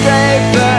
skyscraper